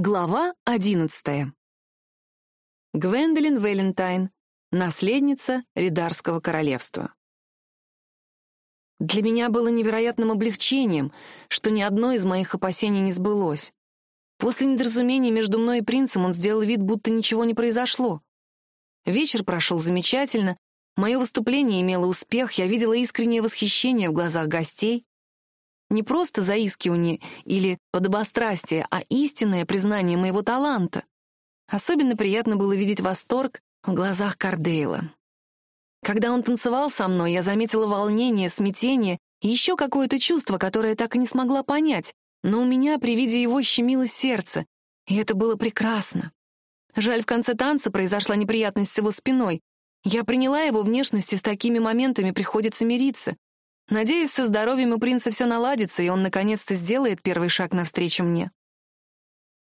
Глава одиннадцатая. Гвендолин Валентайн, наследница Ридарского королевства. Для меня было невероятным облегчением, что ни одно из моих опасений не сбылось. После недоразумения между мной и принцем он сделал вид, будто ничего не произошло. Вечер прошел замечательно, мое выступление имело успех, я видела искреннее восхищение в глазах гостей. Не просто заискивание или подобострастие, а истинное признание моего таланта. Особенно приятно было видеть восторг в глазах Кардейла. Когда он танцевал со мной, я заметила волнение, смятение и еще какое-то чувство, которое так и не смогла понять, но у меня при виде его щемило сердце, и это было прекрасно. Жаль, в конце танца произошла неприятность с его спиной. Я приняла его внешность, и с такими моментами приходится мириться. Надеюсь, со здоровьем у принца все наладится, и он наконец-то сделает первый шаг навстречу мне.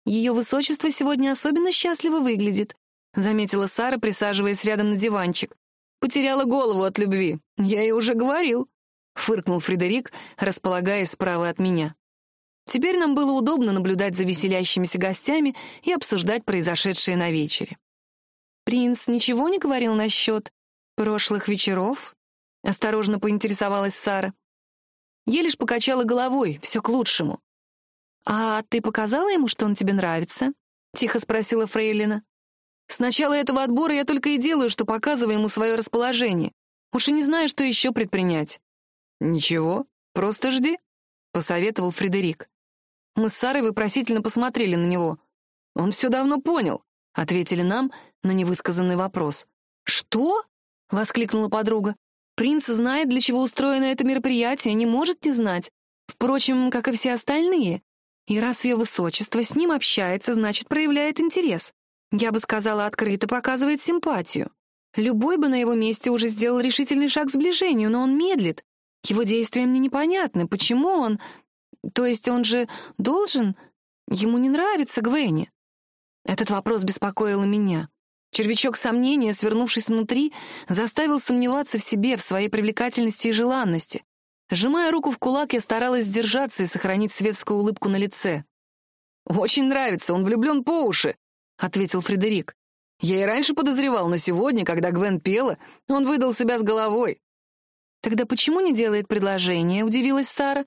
«Ее высочество сегодня особенно счастливо выглядит», — заметила Сара, присаживаясь рядом на диванчик. «Потеряла голову от любви. Я ей уже говорил», — фыркнул Фредерик, располагаясь справа от меня. Теперь нам было удобно наблюдать за веселящимися гостями и обсуждать произошедшее на вечере. «Принц ничего не говорил насчет прошлых вечеров?» — осторожно поинтересовалась Сара. Я лишь покачала головой, все к лучшему. «А ты показала ему, что он тебе нравится?» — тихо спросила Фрейлина. «С начала этого отбора я только и делаю, что показываю ему свое расположение. Уж и не знаю, что еще предпринять». «Ничего, просто жди», — посоветовал Фредерик. Мы с Сарой вопросительно посмотрели на него. «Он все давно понял», — ответили нам на невысказанный вопрос. «Что?» — воскликнула подруга. Принц знает, для чего устроено это мероприятие, не может не знать. Впрочем, как и все остальные. И раз ее высочество с ним общается, значит, проявляет интерес. Я бы сказала, открыто показывает симпатию. Любой бы на его месте уже сделал решительный шаг к сближению, но он медлит. Его действия мне непонятны. Почему он... То есть он же должен... Ему не нравится Гвенни. Этот вопрос беспокоил меня. Червячок сомнения, свернувшись внутри, заставил сомневаться в себе, в своей привлекательности и желанности. Сжимая руку в кулак, я старалась сдержаться и сохранить светскую улыбку на лице. «Очень нравится, он влюблен по уши», — ответил Фредерик. «Я и раньше подозревал, но сегодня, когда Гвен пела, он выдал себя с головой». «Тогда почему не делает предложение?» — удивилась Сара.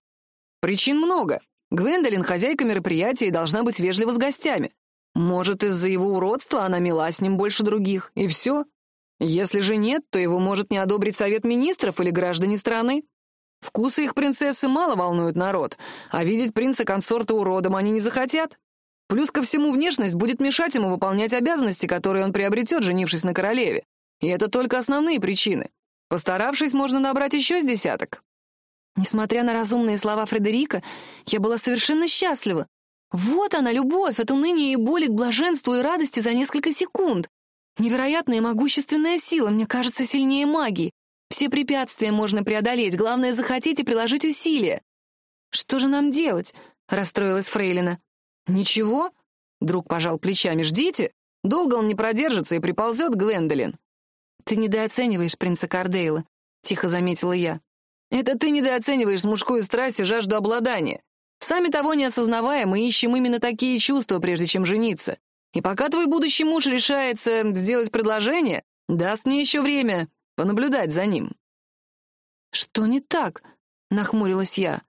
«Причин много. Гвендолин — хозяйка мероприятия и должна быть вежлива с гостями. Может, из-за его уродства она мила с ним больше других, и все. Если же нет, то его может не одобрить совет министров или граждане страны. Вкусы их принцессы мало волнуют народ, а видеть принца-консорта уродом они не захотят. Плюс ко всему внешность будет мешать ему выполнять обязанности, которые он приобретет, женившись на королеве. И это только основные причины. Постаравшись, можно набрать еще с десяток. Несмотря на разумные слова Фредерика, я была совершенно счастлива. Вот она, любовь, от уныния и боли к блаженству и радости за несколько секунд. Невероятная могущественная сила, мне кажется, сильнее магии. Все препятствия можно преодолеть, главное — захотеть и приложить усилия. «Что же нам делать?» — расстроилась Фрейлина. «Ничего», — друг пожал плечами, — «ждите. Долго он не продержится и приползет Гвендолин». «Ты недооцениваешь принца Кардейла», — тихо заметила я. «Это ты недооцениваешь мужскую страсть и жажду обладания. Сами того не осознавая, мы ищем именно такие чувства, прежде чем жениться. И пока твой будущий муж решается сделать предложение, даст мне еще время понаблюдать за ним». «Что не так?» — нахмурилась я.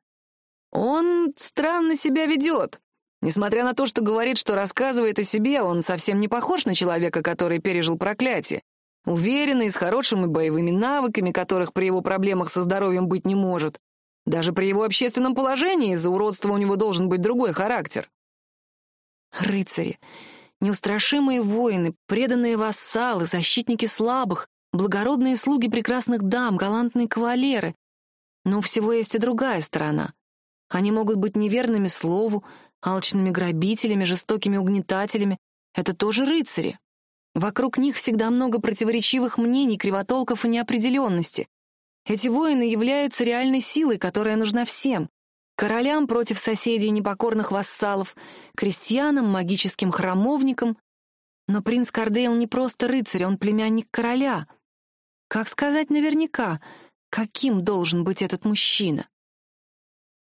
«Он странно себя ведет. Несмотря на то, что говорит, что рассказывает о себе, он совсем не похож на человека, который пережил проклятие. Уверенный, с хорошими боевыми навыками, которых при его проблемах со здоровьем быть не может. Даже при его общественном положении из-за уродства у него должен быть другой характер. Рыцари, неустрашимые воины, преданные вассалы, защитники слабых, благородные слуги прекрасных дам, галантные кавалеры. Но у всего есть и другая сторона. Они могут быть неверными слову, алчными грабителями, жестокими угнетателями. Это тоже рыцари. Вокруг них всегда много противоречивых мнений, кривотолков и неопределенности. Эти воины являются реальной силой, которая нужна всем. Королям против соседей непокорных вассалов, крестьянам, магическим храмовникам. Но принц Кардейл не просто рыцарь, он племянник короля. Как сказать наверняка, каким должен быть этот мужчина?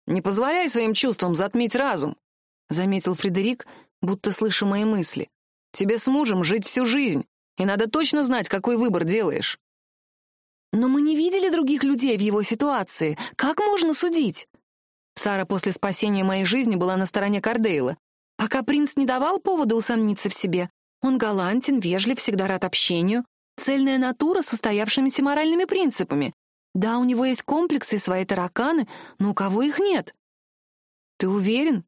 «Не позволяй своим чувствам затмить разум», — заметил Фредерик, будто слыша мои мысли. «Тебе с мужем жить всю жизнь, и надо точно знать, какой выбор делаешь». «Но мы не видели других людей в его ситуации. Как можно судить?» Сара после спасения моей жизни была на стороне Кардейла. Пока принц не давал повода усомниться в себе. Он галантен, вежлив, всегда рад общению. Цельная натура с устоявшимися моральными принципами. Да, у него есть комплексы и свои тараканы, но у кого их нет? Ты уверен,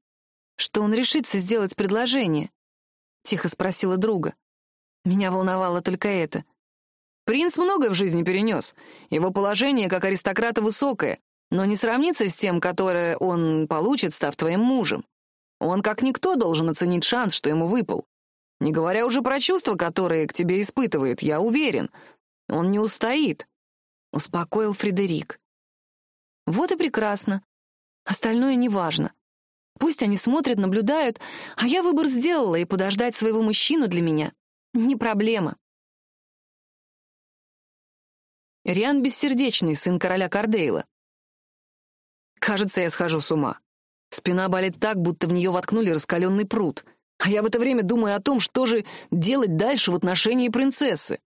что он решится сделать предложение? Тихо спросила друга. Меня волновало только это. Принц многое в жизни перенес. Его положение как аристократа высокое, но не сравнится с тем, которое он получит, став твоим мужем. Он как никто должен оценить шанс, что ему выпал. Не говоря уже про чувства, которые к тебе испытывает, я уверен. Он не устоит. Успокоил Фредерик. Вот и прекрасно. Остальное неважно. Пусть они смотрят, наблюдают, а я выбор сделала, и подождать своего мужчину для меня — не проблема. Риан Бессердечный, сын короля Кардейла. Кажется, я схожу с ума. Спина болит так, будто в нее воткнули раскаленный пруд. А я в это время думаю о том, что же делать дальше в отношении принцессы.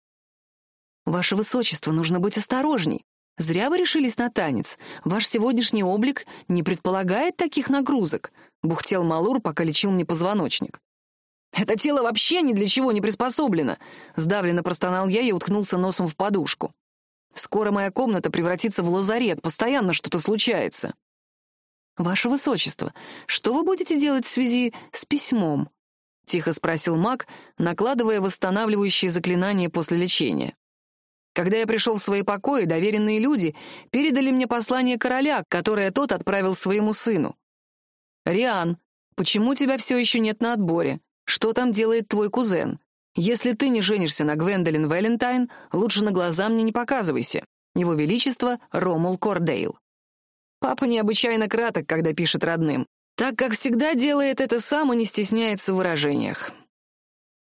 Ваше Высочество, нужно быть осторожней. Зря вы решились на танец. Ваш сегодняшний облик не предполагает таких нагрузок. Бухтел Малур, пока лечил мне позвоночник. Это тело вообще ни для чего не приспособлено. Сдавленно простонал я и уткнулся носом в подушку. Скоро моя комната превратится в лазарет, постоянно что-то случается. «Ваше Высочество, что вы будете делать в связи с письмом?» — тихо спросил маг, накладывая восстанавливающие заклинания после лечения. Когда я пришел в свои покои, доверенные люди передали мне послание короля, которое тот отправил своему сыну. «Риан, почему тебя все еще нет на отборе? Что там делает твой кузен? Если ты не женишься на Гвендолин Валентайн, лучше на глаза мне не показывайся. Его Величество Ромул Кордейл». Папа необычайно краток, когда пишет родным, так как всегда делает это сам и не стесняется в выражениях.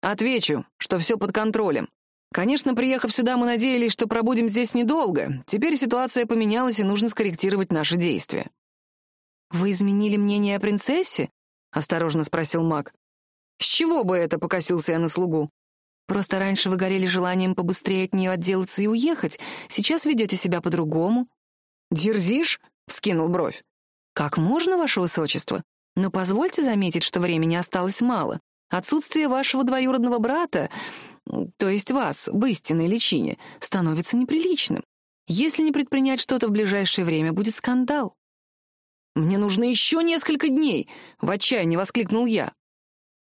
Отвечу, что все под контролем. Конечно, приехав сюда, мы надеялись, что пробудем здесь недолго. Теперь ситуация поменялась, и нужно скорректировать наши действия. «Вы изменили мнение о принцессе?» — осторожно спросил маг. «С чего бы это?» — покосился я на слугу. «Просто раньше вы горели желанием побыстрее от нее отделаться и уехать. Сейчас ведете себя по-другому». «Дерзишь?» — вскинул бровь. «Как можно, ваше высочество? Но позвольте заметить, что времени осталось мало. Отсутствие вашего двоюродного брата, то есть вас, в истинной личине, становится неприличным. Если не предпринять что-то в ближайшее время, будет скандал». «Мне нужно еще несколько дней!» — в отчаянии воскликнул я.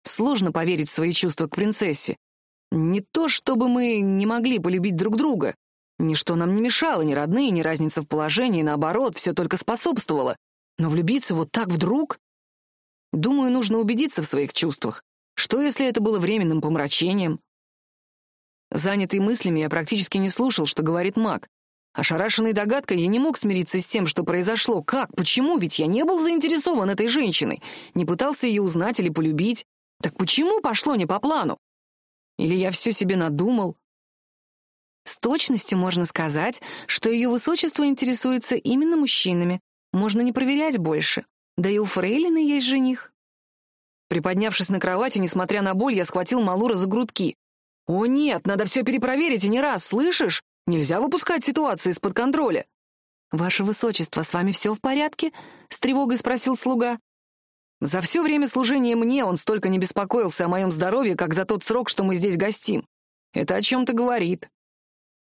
Сложно поверить в свои чувства к принцессе. Не то, чтобы мы не могли полюбить друг друга. Ничто нам не мешало, ни родные, ни разница в положении, наоборот, все только способствовало. Но влюбиться вот так вдруг? Думаю, нужно убедиться в своих чувствах. Что, если это было временным помрачением? Занятый мыслями, я практически не слушал, что говорит маг. Ошарашенный догадкой, я не мог смириться с тем, что произошло. Как? Почему? Ведь я не был заинтересован этой женщиной. Не пытался ее узнать или полюбить. Так почему пошло не по плану? Или я все себе надумал? С точностью можно сказать, что ее высочество интересуется именно мужчинами. Можно не проверять больше. Да и у Фрейлины есть жених. Приподнявшись на кровати, несмотря на боль, я схватил Малура за грудки. «О нет, надо все перепроверить и не раз, слышишь? Нельзя выпускать ситуацию из-под контроля». «Ваше высочество, с вами все в порядке?» — с тревогой спросил слуга. За все время служения мне он столько не беспокоился о моем здоровье, как за тот срок, что мы здесь гостим. Это о чем-то говорит.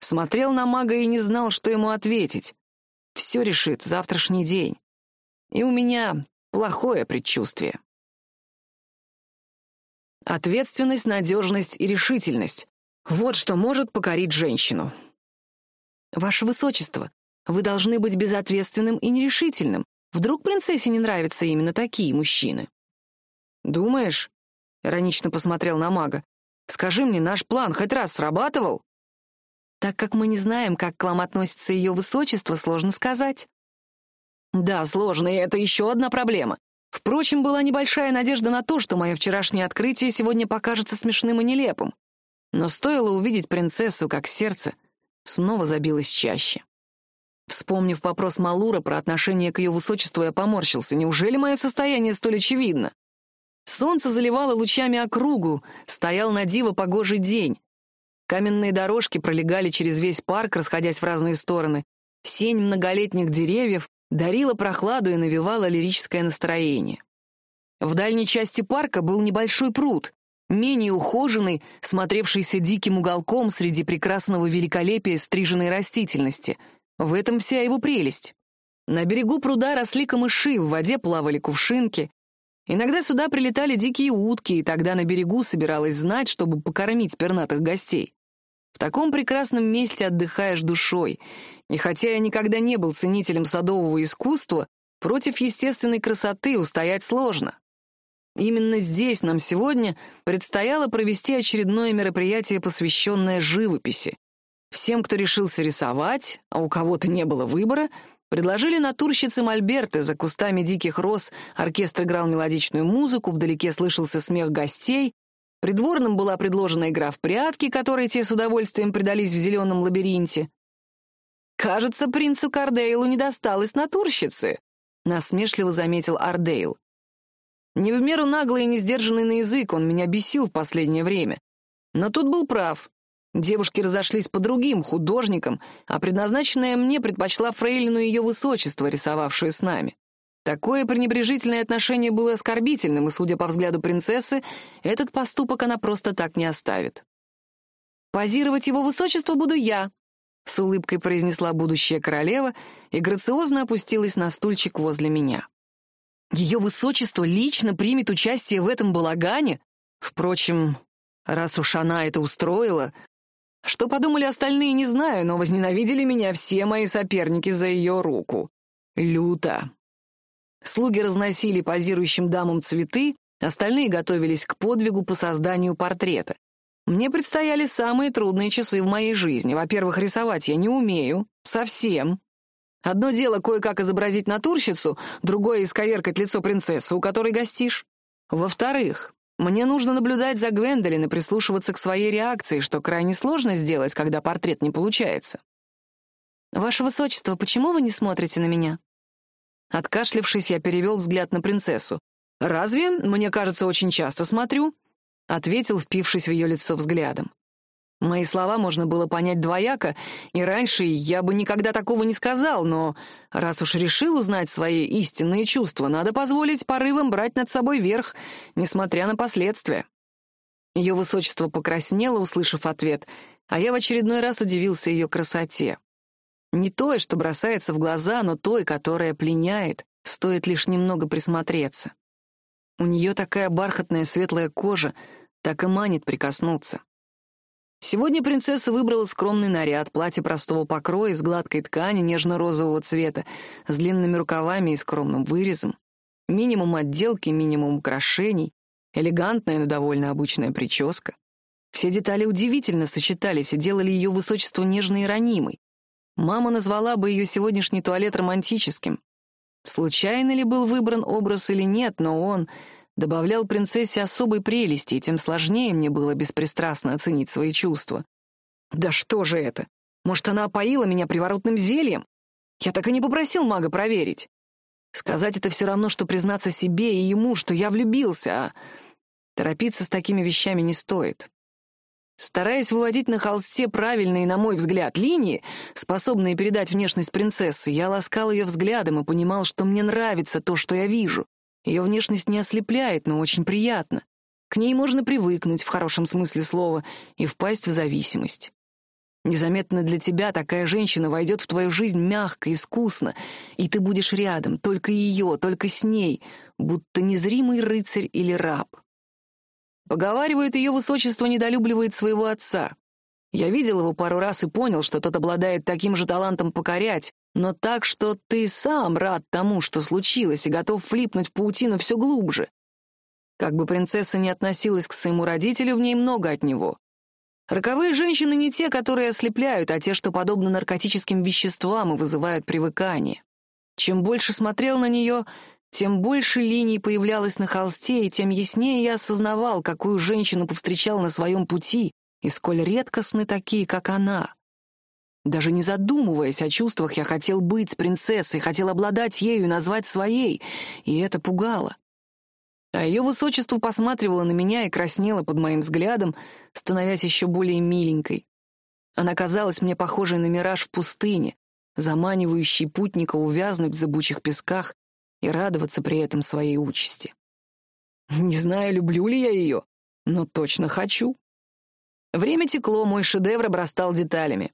Смотрел на мага и не знал, что ему ответить. Все решит завтрашний день. И у меня плохое предчувствие. Ответственность, надежность и решительность. Вот что может покорить женщину. Ваше Высочество, вы должны быть безответственным и нерешительным. Вдруг принцессе не нравятся именно такие мужчины? Думаешь? Иронично посмотрел на мага. Скажи мне, наш план хоть раз срабатывал? Так как мы не знаем, как к вам относится ее высочество, сложно сказать. Да, сложно, и это еще одна проблема. Впрочем, была небольшая надежда на то, что мое вчерашнее открытие сегодня покажется смешным и нелепым. Но стоило увидеть принцессу, как сердце снова забилось чаще. Вспомнив вопрос Малура про отношение к ее высочеству, я поморщился. Неужели мое состояние столь очевидно? Солнце заливало лучами округу, стоял на диво погожий день. Каменные дорожки пролегали через весь парк, расходясь в разные стороны. Сень многолетних деревьев дарила прохладу и навевала лирическое настроение. В дальней части парка был небольшой пруд, менее ухоженный, смотревшийся диким уголком среди прекрасного великолепия стриженной растительности. В этом вся его прелесть. На берегу пруда росли камыши, в воде плавали кувшинки. Иногда сюда прилетали дикие утки, и тогда на берегу собиралась знать, чтобы покормить пернатых гостей. В таком прекрасном месте отдыхаешь душой. И хотя я никогда не был ценителем садового искусства, против естественной красоты устоять сложно. Именно здесь нам сегодня предстояло провести очередное мероприятие, посвященное живописи. Всем, кто решился рисовать, а у кого-то не было выбора, предложили натурщице Мольберты за кустами диких роз, оркестр играл мелодичную музыку, вдалеке слышался смех гостей, придворным была предложена игра в прятки, которой те с удовольствием предались в зеленом лабиринте. «Кажется, принцу Кардейлу не досталось натурщицы», — насмешливо заметил Ардейл. Не в меру наглый и несдержанный на язык, он меня бесил в последнее время. Но тут был прав. Девушки разошлись по другим художникам, а предназначенная мне предпочла фрейлину ее высочество, рисовавшую с нами. Такое пренебрежительное отношение было оскорбительным, и, судя по взгляду принцессы, этот поступок она просто так не оставит. «Позировать его высочество буду я», — с улыбкой произнесла будущая королева и грациозно опустилась на стульчик возле меня. Ее высочество лично примет участие в этом балагане? Впрочем, раз уж она это устроила... Что подумали остальные, не знаю, но возненавидели меня все мои соперники за ее руку. Люто. Слуги разносили позирующим дамам цветы, остальные готовились к подвигу по созданию портрета. Мне предстояли самые трудные часы в моей жизни. Во-первых, рисовать я не умею. Совсем. Одно дело кое-как изобразить натурщицу, другое — исковеркать лицо принцессы, у которой гостишь. Во-вторых, мне нужно наблюдать за Гвендолин и прислушиваться к своей реакции, что крайне сложно сделать, когда портрет не получается. «Ваше высочество, почему вы не смотрите на меня?» Откашлившись, я перевел взгляд на принцессу. «Разве? Мне кажется, очень часто смотрю», — ответил, впившись в ее лицо взглядом. Мои слова можно было понять двояко, и раньше я бы никогда такого не сказал, но раз уж решил узнать свои истинные чувства, надо позволить порывам брать над собой верх, несмотря на последствия. Ее высочество покраснело, услышав ответ, а я в очередной раз удивился ее красоте. Не той, что бросается в глаза, но той, которая пленяет, стоит лишь немного присмотреться. У нее такая бархатная светлая кожа, так и манит прикоснуться. Сегодня принцесса выбрала скромный наряд, платье простого покроя из гладкой ткани нежно-розового цвета, с длинными рукавами и скромным вырезом. Минимум отделки, минимум украшений, элегантная, но довольно обычная прическа. Все детали удивительно сочетались и делали ее высочество нежной и ранимой. Мама назвала бы ее сегодняшний туалет романтическим. Случайно ли был выбран образ или нет, но он добавлял принцессе особой прелести, и тем сложнее мне было беспристрастно оценить свои чувства. Да что же это? Может, она опоила меня приворотным зельем? Я так и не попросил мага проверить. Сказать это все равно, что признаться себе и ему, что я влюбился, а торопиться с такими вещами не стоит. Стараясь выводить на холсте правильные, на мой взгляд, линии, способные передать внешность принцессы, я ласкал ее взглядом и понимал, что мне нравится то, что я вижу. Ее внешность не ослепляет, но очень приятно. К ней можно привыкнуть, в хорошем смысле слова, и впасть в зависимость. Незаметно для тебя такая женщина войдет в твою жизнь мягко, искусно, и ты будешь рядом, только ее, только с ней, будто незримый рыцарь или раб. Поговаривают, ее высочество недолюбливает своего отца. Я видел его пару раз и понял, что тот обладает таким же талантом покорять, но так, что ты сам рад тому, что случилось, и готов влипнуть в паутину все глубже. Как бы принцесса не относилась к своему родителю, в ней много от него. Роковые женщины не те, которые ослепляют, а те, что подобны наркотическим веществам и вызывают привыкание. Чем больше смотрел на нее, тем больше линий появлялось на холсте, и тем яснее я осознавал, какую женщину повстречал на своем пути, и сколь редкостны такие, как она. Даже не задумываясь о чувствах, я хотел быть с принцессой, хотел обладать ею и назвать своей, и это пугало. А ее высочество посматривало на меня и краснело под моим взглядом, становясь еще более миленькой. Она казалась мне похожей на мираж в пустыне, заманивающий путника увязнуть в зыбучих песках и радоваться при этом своей участи. Не знаю, люблю ли я ее, но точно хочу. Время текло, мой шедевр обрастал деталями.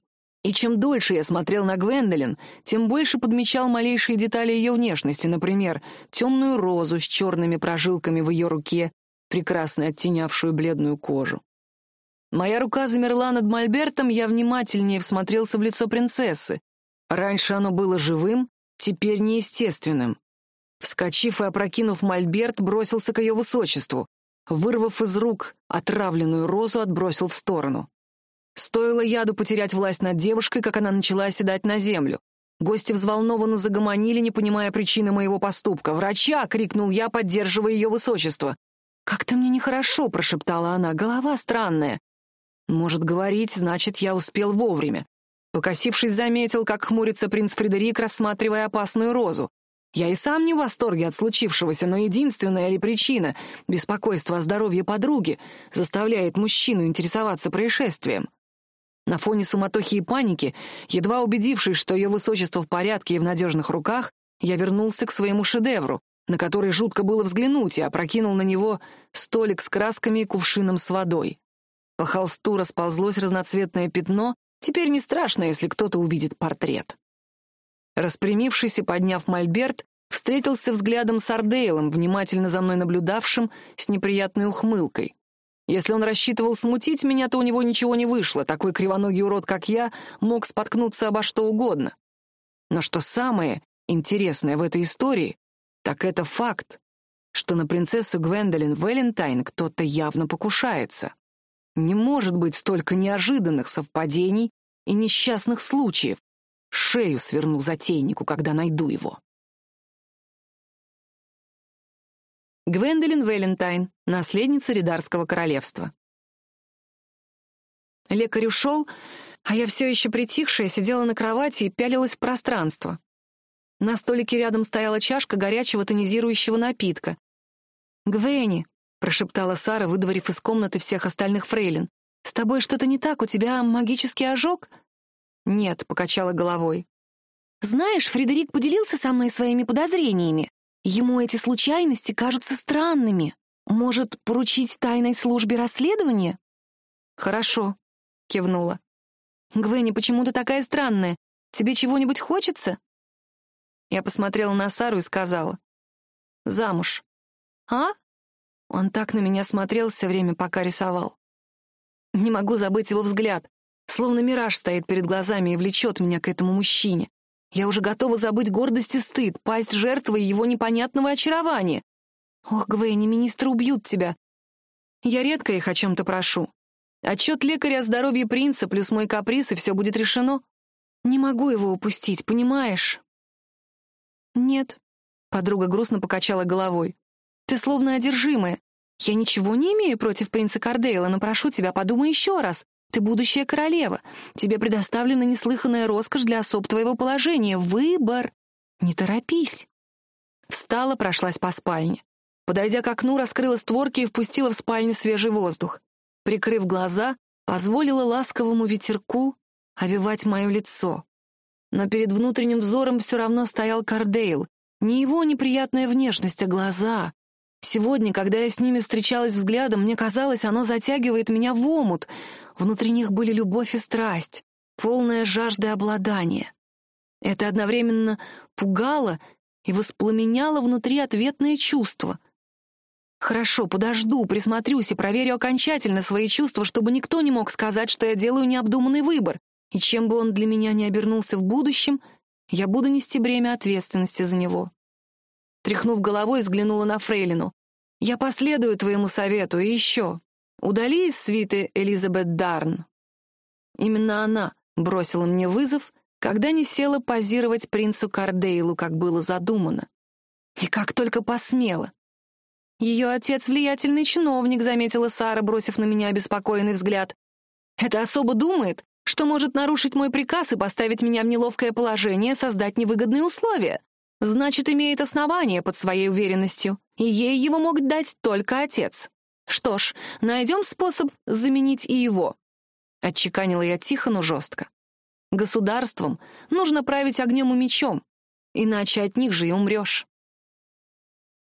И чем дольше я смотрел на Гвендолин, тем больше подмечал малейшие детали ее внешности, например, темную розу с черными прожилками в ее руке, прекрасно оттенявшую бледную кожу. Моя рука замерла над мольбертом, я внимательнее всмотрелся в лицо принцессы. Раньше оно было живым, теперь неестественным. Вскочив и опрокинув мольберт, бросился к ее высочеству. Вырвав из рук отравленную розу, отбросил в сторону. Стоило яду потерять власть над девушкой, как она начала оседать на землю. Гости взволнованно загомонили, не понимая причины моего поступка. «Врача!» — крикнул я, поддерживая ее высочество. «Как-то мне нехорошо», — прошептала она, — «голова странная». «Может, говорить, значит, я успел вовремя». Покосившись, заметил, как хмурится принц Фредерик, рассматривая опасную розу. Я и сам не в восторге от случившегося, но единственная ли причина — беспокойство о здоровье подруги — заставляет мужчину интересоваться происшествием. На фоне суматохи и паники, едва убедившись, что ее высочество в порядке и в надежных руках, я вернулся к своему шедевру, на который жутко было взглянуть, и опрокинул на него столик с красками и кувшином с водой. По холсту расползлось разноцветное пятно, теперь не страшно, если кто-то увидит портрет. Распрямившись и подняв мольберт, встретился взглядом с Ардейлом, внимательно за мной наблюдавшим, с неприятной ухмылкой. Если он рассчитывал смутить меня, то у него ничего не вышло. Такой кривоногий урод, как я, мог споткнуться обо что угодно. Но что самое интересное в этой истории, так это факт, что на принцессу Гвендолин Валентайн кто-то явно покушается. Не может быть столько неожиданных совпадений и несчастных случаев. Шею сверну затейнику, когда найду его. Гвендолин Валентайн, наследница Ридарского королевства. Лекарь ушел, а я все еще притихшая сидела на кровати и пялилась в пространство. На столике рядом стояла чашка горячего тонизирующего напитка. «Гвенни», — прошептала Сара, выдворив из комнаты всех остальных фрейлин, «с тобой что-то не так, у тебя магический ожог?» «Нет», — покачала головой. «Знаешь, Фредерик поделился со мной своими подозрениями. Ему эти случайности кажутся странными. Может, поручить тайной службе расследование? Хорошо, кивнула. Гвенни, почему ты такая странная? Тебе чего-нибудь хочется? Я посмотрела на Сару и сказала. Замуж. А? Он так на меня смотрел все время, пока рисовал. Не могу забыть его взгляд. Словно мираж стоит перед глазами и влечет меня к этому мужчине. Я уже готова забыть гордость и стыд, пасть жертвой его непонятного очарования. Ох, Гвейни, министры убьют тебя. Я редко их о чем-то прошу. Отчет лекаря о здоровье принца плюс мой каприз, и все будет решено. Не могу его упустить, понимаешь? Нет. Подруга грустно покачала головой. Ты словно одержимая. Я ничего не имею против принца Кардейла, но прошу тебя, подумай еще раз. Ты будущая королева. Тебе предоставлена неслыханная роскошь для особ твоего положения. Выбор. Не торопись. Встала, прошлась по спальне. Подойдя к окну, раскрыла створки и впустила в спальню свежий воздух. Прикрыв глаза, позволила ласковому ветерку овивать мое лицо. Но перед внутренним взором все равно стоял Кардейл. Не его неприятная внешность, а глаза, Сегодня, когда я с ними встречалась взглядом, мне казалось, оно затягивает меня в омут. Внутри них были любовь и страсть, полная жажда обладания. Это одновременно пугало и воспламеняло внутри ответные чувства. Хорошо, подожду, присмотрюсь и проверю окончательно свои чувства, чтобы никто не мог сказать, что я делаю необдуманный выбор, и чем бы он для меня не обернулся в будущем, я буду нести бремя ответственности за него. Тряхнув головой, взглянула на Фрейлину. «Я последую твоему совету, и еще. Удали из свиты Элизабет Дарн». Именно она бросила мне вызов, когда не села позировать принцу Кардейлу, как было задумано. И как только посмела. Ее отец — влиятельный чиновник, заметила Сара, бросив на меня обеспокоенный взгляд. Это особо думает, что может нарушить мой приказ и поставить меня в неловкое положение, создать невыгодные условия. Значит, имеет основание под своей уверенностью, и ей его мог дать только отец. Что ж, найдем способ заменить и его. Отчеканила я тихо, но жестко. Государством нужно править огнем и мечом, иначе от них же и умрешь.